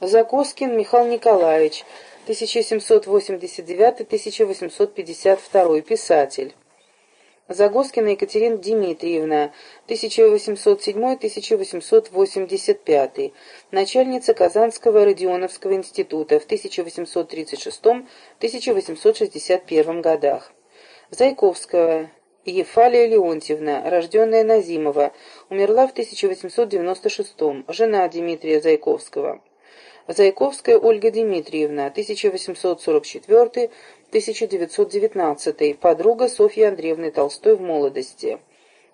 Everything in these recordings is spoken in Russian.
Закоскин Михаил Николаевич, 1789-1852, писатель. Загоскина Екатерина Дмитриевна, 1807-1885, начальница Казанского Родионовского института в 1836-1861 годах. Зайковская Ефалия Леонтьевна, рожденная Назимова, умерла в 1896 жена Дмитрия Зайковского. Зайковская Ольга Дмитриевна, 1844-1919, подруга Софьи Андреевны Толстой в молодости.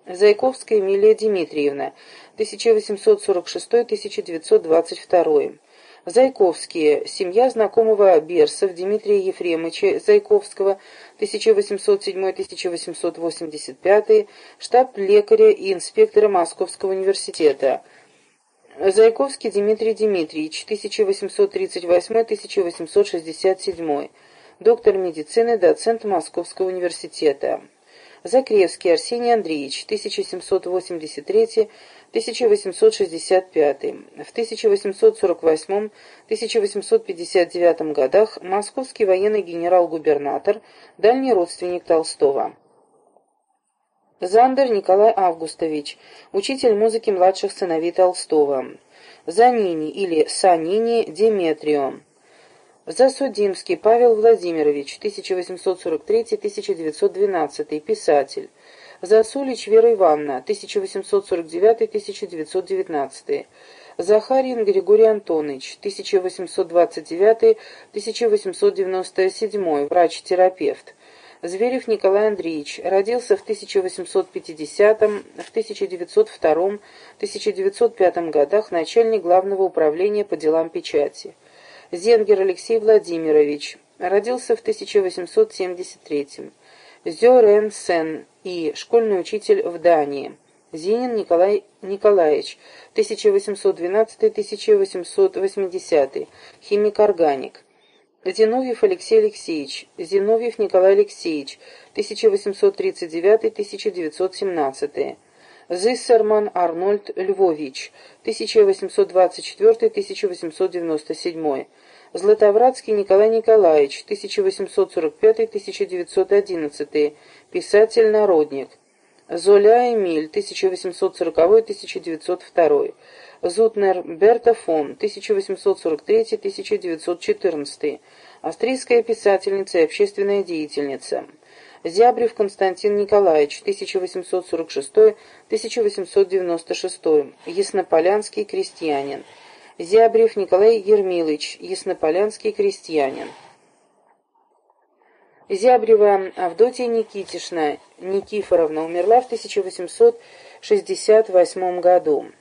Зайковская Эмилия Дмитриевна, 1846-1922. Зайковские. Семья знакомого Берсов Дмитрия Ефремовича Зайковского, 1807-1885, штаб лекаря и инспектора Московского университета. Зайковский Дмитрий Дмитриевич, 1838-1867, доктор медицины, доцент Московского университета. Закревский Арсений Андреевич, 1783-1865, в 1848-1859 годах московский военный генерал-губернатор, дальний родственник Толстого. Зандер Николай Августович, учитель музыки младших сыновей Толстого. Занини или Санини Деметрио. Засудимский Павел Владимирович, 1843-1912, писатель. Засулич Вера Ивановна, 1849-1919. Захарин Григорий Антонович, 1829-1897, врач-терапевт. Зверев Николай Андреевич родился в 1850 в 1902 1905 годах начальник Главного управления по делам печати. Зенгер Алексей Владимирович родился в 1873 Зёрен Сен и школьный учитель в Дании. Зинин Николай Николаевич, 1812-1880, химик-органик. Зиновьев Алексей Алексеевич, Зиновьев Николай Алексеевич, 1839-1917. Зиссерман Арнольд Львович, 1824-1897. Златовратский Николай Николаевич, 1845-1911, писатель-народник. Золя Эмиль, 1840-1902. Зутнер Берта фон, 1843-1914, австрийская писательница и общественная деятельница. Зябрев Константин Николаевич, 1846-1896, яснополянский крестьянин. Зябрев Николай Ермилович, яснополянский крестьянин. Зябрева Авдотья Никитишна Никифоровна умерла в 1868 году.